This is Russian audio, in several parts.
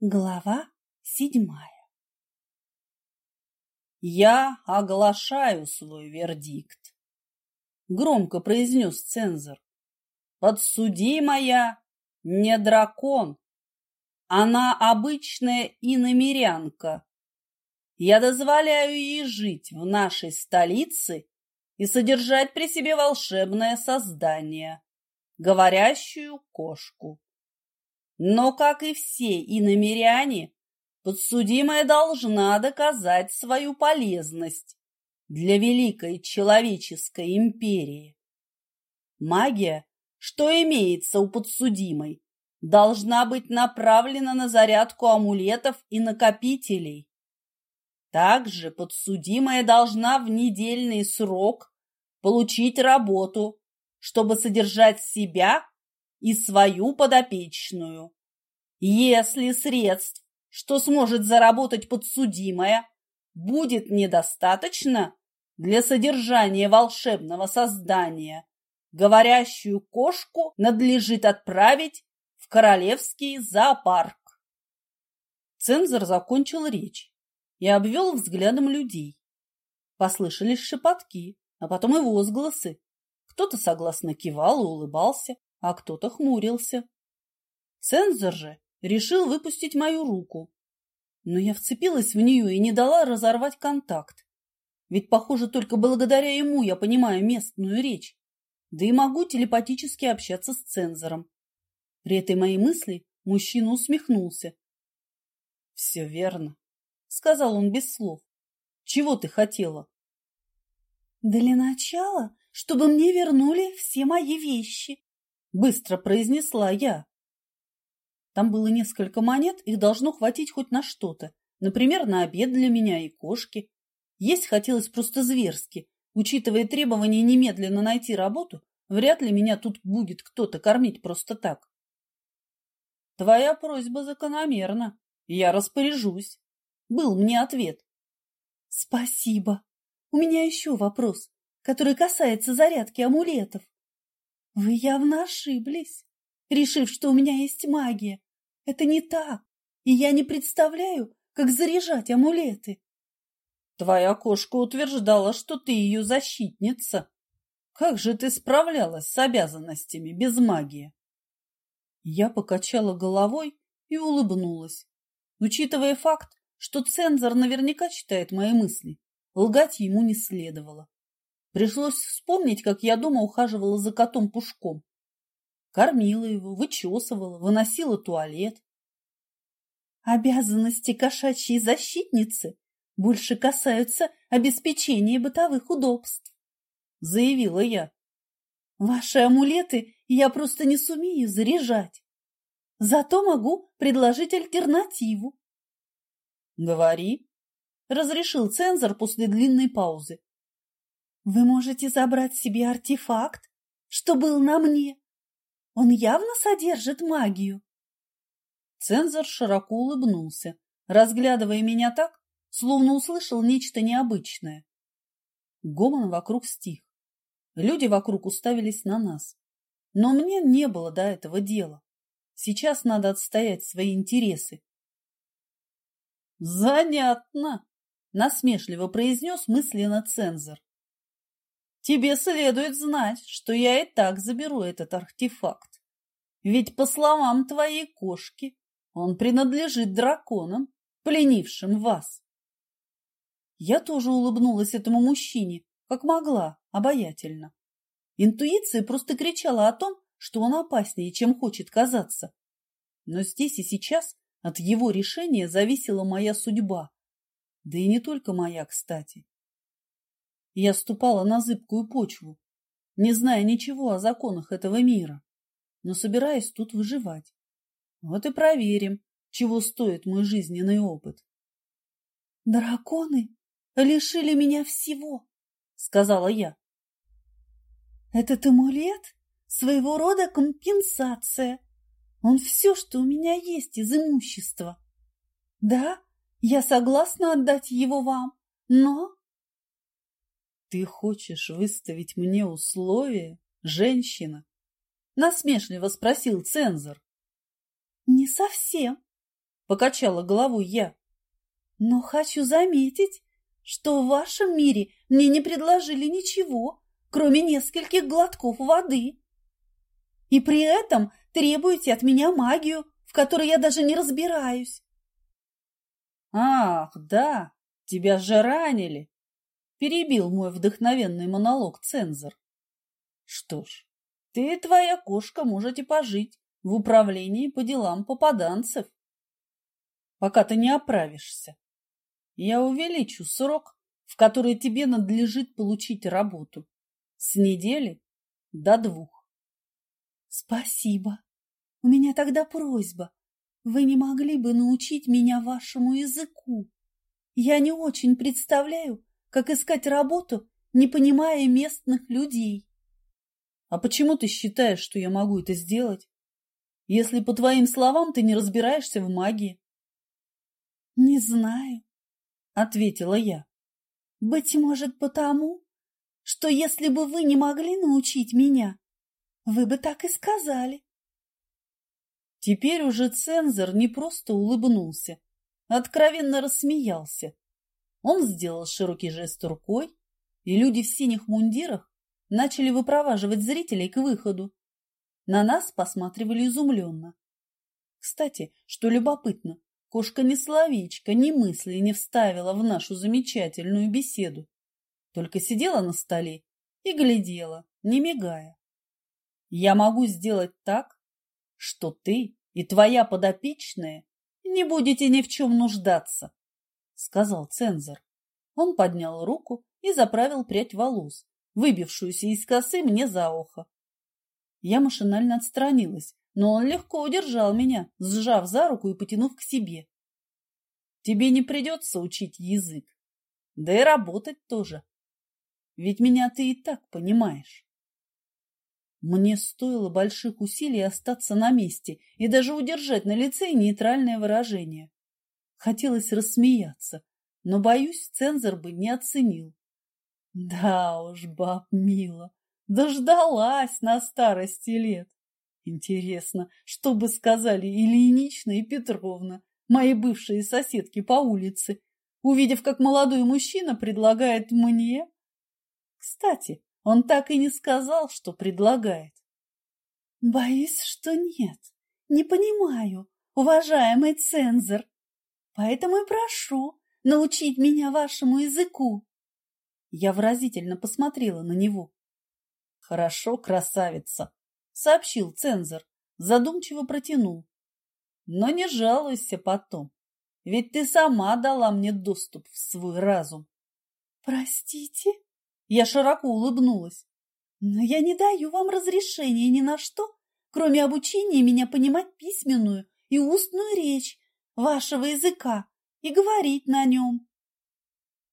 Глава седьмая «Я оглашаю свой вердикт», — громко произнес цензор. «Подсудимая не дракон, она обычная иномерянка. Я дозволяю ей жить в нашей столице и содержать при себе волшебное создание, говорящую кошку. Но, как и все иномеряне, подсудимая должна доказать свою полезность для великой человеческой империи. Магия, что имеется у подсудимой, должна быть направлена на зарядку амулетов и накопителей. Также подсудимая должна в недельный срок получить работу, чтобы содержать себя и свою подопечную. Если средств, что сможет заработать подсудимая, будет недостаточно для содержания волшебного создания, говорящую кошку надлежит отправить в королевский зоопарк. Цензор закончил речь и обвел взглядом людей. Послышались шепотки, а потом и возгласы. Кто-то согласно кивал и улыбался, а кто-то хмурился. Цензор же решил выпустить мою руку, но я вцепилась в нее и не дала разорвать контакт. Ведь, похоже, только благодаря ему я понимаю местную речь, да и могу телепатически общаться с цензором. При этой моей мысли мужчина усмехнулся. — Все верно, — сказал он без слов. — Чего ты хотела? — Для начала, чтобы мне вернули все мои вещи, быстро произнесла я. Там было несколько монет, их должно хватить хоть на что-то. Например, на обед для меня и кошки. Есть хотелось просто зверски. Учитывая требование немедленно найти работу, вряд ли меня тут будет кто-то кормить просто так. Твоя просьба закономерна. Я распоряжусь. Был мне ответ. Спасибо. У меня еще вопрос, который касается зарядки амулетов. Вы явно ошиблись, решив, что у меня есть магия. Это не так, и я не представляю, как заряжать амулеты. Твоя кошка утверждала, что ты ее защитница. Как же ты справлялась с обязанностями без магии? Я покачала головой и улыбнулась. Учитывая факт, что цензор наверняка читает мои мысли, лгать ему не следовало. Пришлось вспомнить, как я дома ухаживала за котом Пушком. Кормила его, вычесывала, выносила туалет. Обязанности кошачьей защитницы больше касаются обеспечения бытовых удобств, заявила я. Ваши амулеты я просто не сумею заряжать. Зато могу предложить альтернативу. Говори, разрешил цензор после длинной паузы. Вы можете забрать себе артефакт, что был на мне. Он явно содержит магию. Цензор широко улыбнулся, разглядывая меня так, словно услышал нечто необычное. Гомон вокруг стих. Люди вокруг уставились на нас. Но мне не было до этого дела. Сейчас надо отстоять свои интересы. «Занятно!» – насмешливо произнес мысленно цензор. Тебе следует знать, что я и так заберу этот артефакт. Ведь, по словам твоей кошки, он принадлежит драконам, пленившим вас. Я тоже улыбнулась этому мужчине, как могла, обаятельно. Интуиция просто кричала о том, что он опаснее, чем хочет казаться. Но здесь и сейчас от его решения зависела моя судьба. Да и не только моя, кстати. Я ступала на зыбкую почву, не зная ничего о законах этого мира, но собираясь тут выживать. Вот и проверим, чего стоит мой жизненный опыт. «Драконы лишили меня всего», — сказала я. «Этот амулет — своего рода компенсация. Он все, что у меня есть из имущества. Да, я согласна отдать его вам, но ты хочешь выставить мне условия, женщина? Насмешливо спросил цензор. Не совсем. Покачала головой я. Но хочу заметить, что в вашем мире мне не предложили ничего, кроме нескольких глотков воды. И при этом требуете от меня магию, в которой я даже не разбираюсь. Ах, да, тебя же ранили, перебил мой вдохновенный монолог цензор. Что ж, ты и твоя кошка можете пожить в управлении по делам попаданцев, пока ты не оправишься. Я увеличу срок, в который тебе надлежит получить работу. С недели до двух. Спасибо. У меня тогда просьба. Вы не могли бы научить меня вашему языку? Я не очень представляю, как искать работу, не понимая местных людей. А почему ты считаешь, что я могу это сделать? Если, по твоим словам, ты не разбираешься в магии? Не знаю, ответила я. Быть может, потому, что если бы вы не могли научить меня, вы бы так и сказали. Теперь уже цензор не просто улыбнулся, а откровенно рассмеялся. Он сделал широкий жест рукой, и люди в синих мундирах начали выпроваживать зрителей к выходу. На нас посматривали изумленно. Кстати, что любопытно, кошка ни словечко, ни мысли не вставила в нашу замечательную беседу. Только сидела на столе и глядела, не мигая. Я могу сделать так, что ты и твоя подопечная не будете ни в чем нуждаться, — сказал цензор. Он поднял руку и заправил прядь волос, выбившуюся из косы мне за ухо. Я машинально отстранилась, но он легко удержал меня, сжав за руку и потянув к себе. Тебе не придется учить язык, да и работать тоже. Ведь меня ты и так понимаешь. Мне стоило больших усилий остаться на месте и даже удержать на лице нейтральное выражение. Хотелось рассмеяться, но, боюсь, цензор бы не оценил. Да уж, баб мила, дождалась на старости лет. Интересно, что бы сказали Ильинична и Петровна, мои бывшие соседки по улице, увидев, как молодой мужчина предлагает мне? Кстати, он так и не сказал, что предлагает. Боюсь, что нет. Не понимаю, уважаемый цензор. Поэтому и прошу научить меня вашему языку. Я выразительно посмотрела на него. Хорошо, красавица, сообщил цензор, задумчиво протянул. Но не жалуйся потом, ведь ты сама дала мне доступ в свой разум. Простите? Я широко улыбнулась. Но я не даю вам разрешения ни на что, кроме обучения меня понимать письменную и устную речь вашего языка и говорить на нем.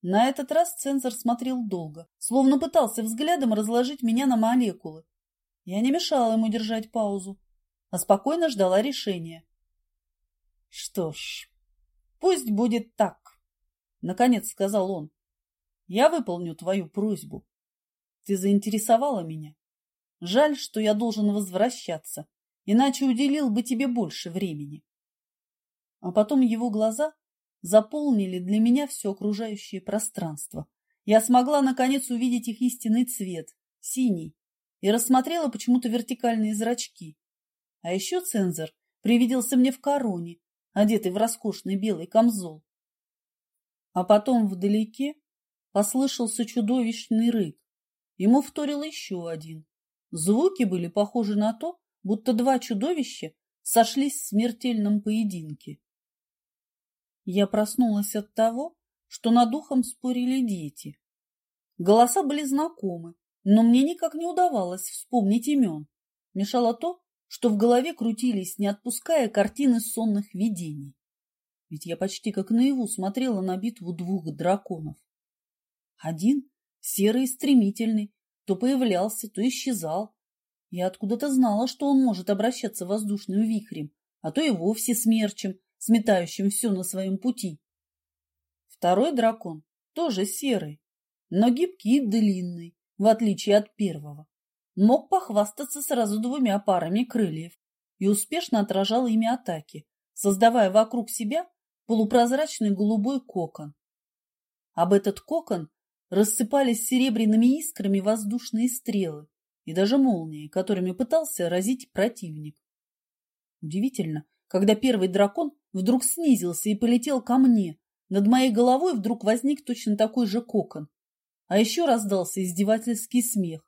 На этот раз цензор смотрел долго, словно пытался взглядом разложить меня на молекулы. Я не мешала ему держать паузу, а спокойно ждала решения. Что ж, пусть будет так, наконец сказал он. Я выполню твою просьбу. Ты заинтересовала меня. Жаль, что я должен возвращаться, иначе уделил бы тебе больше времени. А потом его глаза заполнили для меня все окружающее пространство. Я смогла, наконец, увидеть их истинный цвет – синий, и рассмотрела почему-то вертикальные зрачки. А еще цензор привиделся мне в короне, одетый в роскошный белый камзол. А потом вдалеке послышался чудовищный рык. Ему вторил еще один. Звуки были похожи на то, будто два чудовища сошлись в смертельном поединке. Я проснулась от того, что над духом спорили дети. Голоса были знакомы, но мне никак не удавалось вспомнить имен. Мешало то, что в голове крутились, не отпуская картины сонных видений. Ведь я почти как наяву смотрела на битву двух драконов. Один, серый и стремительный, то появлялся, то исчезал. Я откуда-то знала, что он может обращаться воздушным вихрем, а то и вовсе смерчем, сметающим все на своем пути. Второй дракон тоже серый, но гибкий и длинный, в отличие от первого. Мог похвастаться сразу двумя парами крыльев и успешно отражал ими атаки, создавая вокруг себя полупрозрачный голубой кокон. Об этот кокон рассыпались серебряными искрами воздушные стрелы и даже молнии, которыми пытался разить противник. Удивительно, когда первый дракон вдруг снизился и полетел ко мне, над моей головой вдруг возник точно такой же кокон, а еще раздался издевательский смех.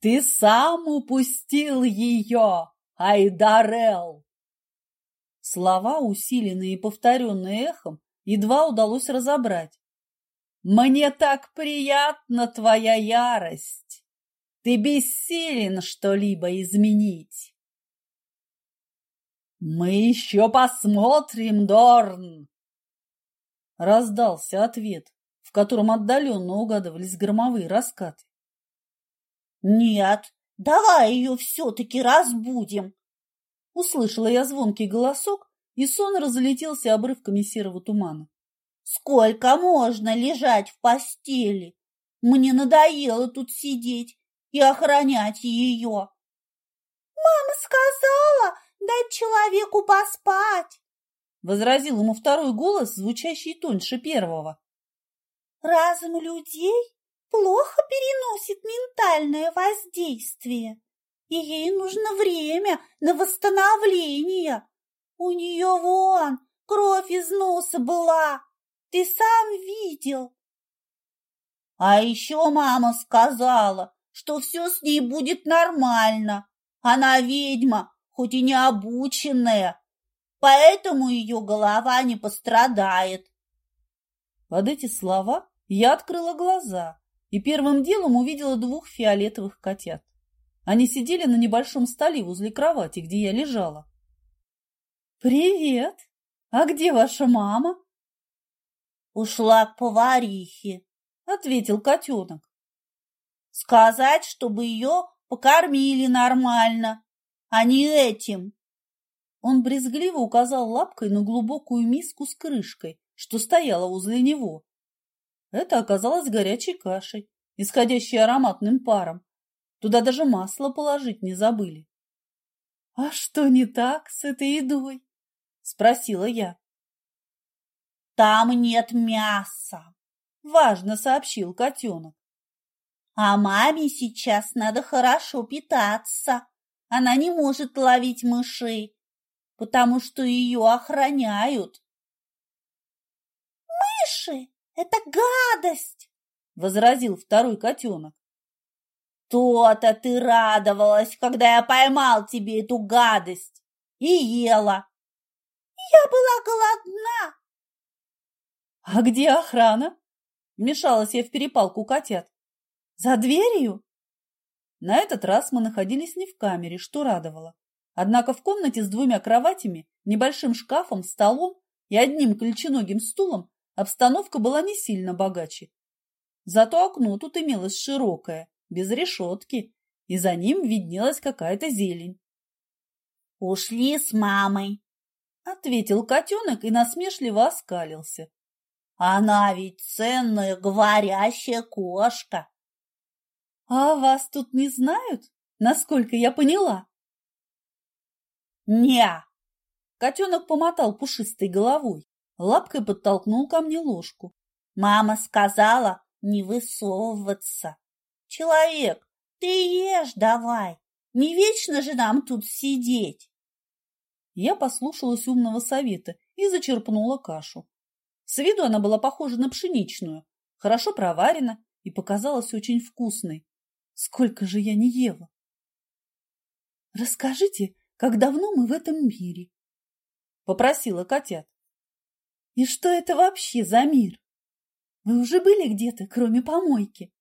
«Ты сам упустил ее, Айдарел!» Слова, усиленные и повторенные эхом, едва удалось разобрать. «Мне так приятна твоя ярость! Ты бессилен что-либо изменить!» «Мы еще посмотрим, Дорн!» Раздался ответ, в котором отдаленно угадывались громовые раскаты. «Нет, давай ее все-таки разбудим!» Услышала я звонкий голосок, и сон разлетелся обрывками серого тумана. Сколько можно лежать в постели? Мне надоело тут сидеть и охранять ее. Мама сказала дать человеку поспать, возразил ему второй голос, звучащий тоньше первого. Разум людей плохо переносит ментальное воздействие, и ей нужно время на восстановление. У нее вон кровь из носа была. Ты сам видел. А еще мама сказала, что все с ней будет нормально. Она ведьма, хоть и не обученная, поэтому ее голова не пострадает. Под эти слова я открыла глаза и первым делом увидела двух фиолетовых котят. Они сидели на небольшом столе возле кровати, где я лежала. «Привет! А где ваша мама?» Ушла к поварихе, ответил котенок. Сказать, чтобы ее покормили нормально, а не этим. Он брезгливо указал лапкой на глубокую миску с крышкой, что стояла возле него. Это оказалось горячей кашей, исходящей ароматным паром. Туда даже масло положить не забыли. — А что не так с этой едой? — спросила я. Там нет мяса, важно сообщил котенок. А маме сейчас надо хорошо питаться. Она не может ловить мышей, потому что ее охраняют. Мыши — это гадость, возразил второй котенок. То-то ты радовалась, когда я поймал тебе эту гадость и ела. Я была голодна, «А где охрана?» Вмешалась я в перепалку котят. «За дверью?» На этот раз мы находились не в камере, что радовало. Однако в комнате с двумя кроватями, небольшим шкафом, столом и одним колченогим стулом обстановка была не сильно богаче. Зато окно тут имелось широкое, без решетки, и за ним виднелась какая-то зелень. «Ушли с мамой», — ответил котенок и насмешливо оскалился. Она ведь ценная говорящая кошка. А вас тут не знают, насколько я поняла? Не. Котенок помотал пушистой головой, лапкой подтолкнул ко мне ложку. Мама сказала не высовываться. Человек, ты ешь давай, не вечно же нам тут сидеть. Я послушалась умного совета и зачерпнула кашу. С виду она была похожа на пшеничную, хорошо проварена и показалась очень вкусной. Сколько же я не ела! «Расскажите, как давно мы в этом мире?» — попросила котят. «И что это вообще за мир? Вы уже были где-то, кроме помойки?»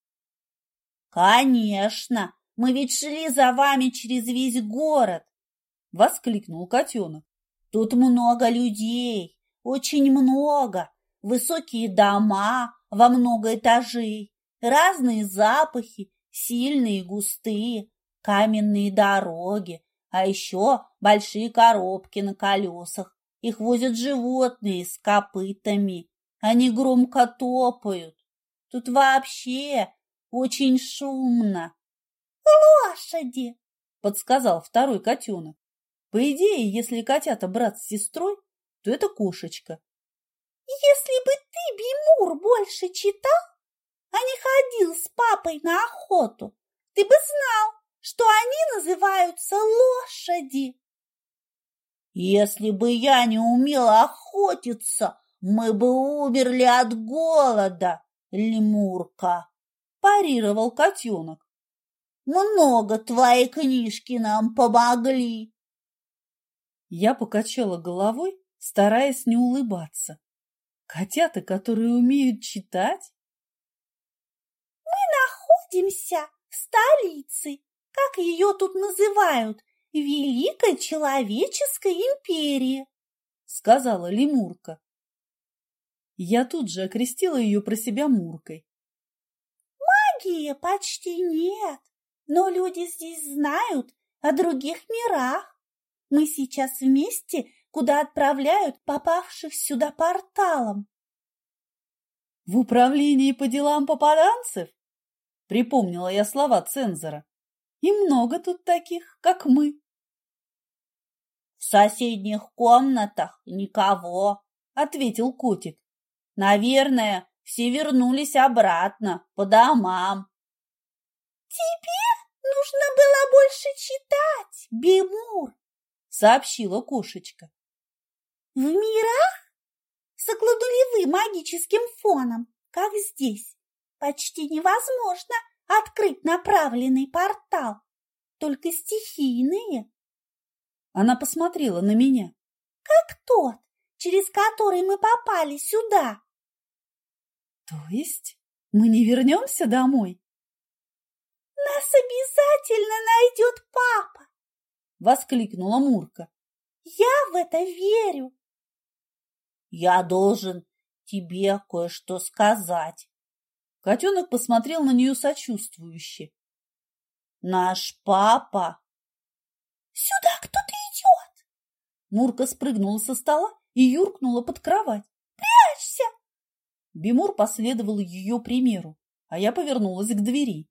«Конечно! Мы ведь шли за вами через весь город!» — воскликнул котенок. «Тут много людей, очень много, высокие дома во много этажей, разные запахи, сильные густые, каменные дороги, а еще большие коробки на колесах. Их возят животные с копытами. Они громко топают. Тут вообще очень шумно. — Лошади! — подсказал второй котенок. По идее, если котята брат с сестрой, то это кошечка. Если бы ты, Бимур, больше читал, а не ходил с папой на охоту, ты бы знал, что они называются лошади. Если бы я не умела охотиться, мы бы умерли от голода, лемурка, парировал котенок. Много твои книжки нам помогли. Я покачала головой, стараясь не улыбаться. Котята, которые умеют читать? Находимся в столице, как ее тут называют, Великой Человеческой империи, сказала лемурка. Я тут же окрестила ее про себя Муркой. Магии почти нет, но люди здесь знают о других мирах. Мы сейчас вместе, куда отправляют попавших сюда порталом. В управлении по делам попаданцев? Припомнила я слова цензора. И много тут таких, как мы. В соседних комнатах никого, ответил котик. Наверное, все вернулись обратно, по домам. Тебе нужно было больше читать, Бимур, сообщила кошечка. В мирах с окладулевым магическим фоном, как здесь, почти невозможно открыть направленный портал, только стихийные. Она посмотрела на меня. Как тот, через который мы попали сюда. То есть мы не вернемся домой? Нас обязательно найдет папа. — воскликнула Мурка. «Я в это верю!» «Я должен тебе кое-что сказать!» Котенок посмотрел на нее сочувствующе. «Наш папа!» «Сюда кто-то идет!» Мурка спрыгнула со стола и юркнула под кровать. «Прячься!» Бимур последовал ее примеру, а я повернулась к двери.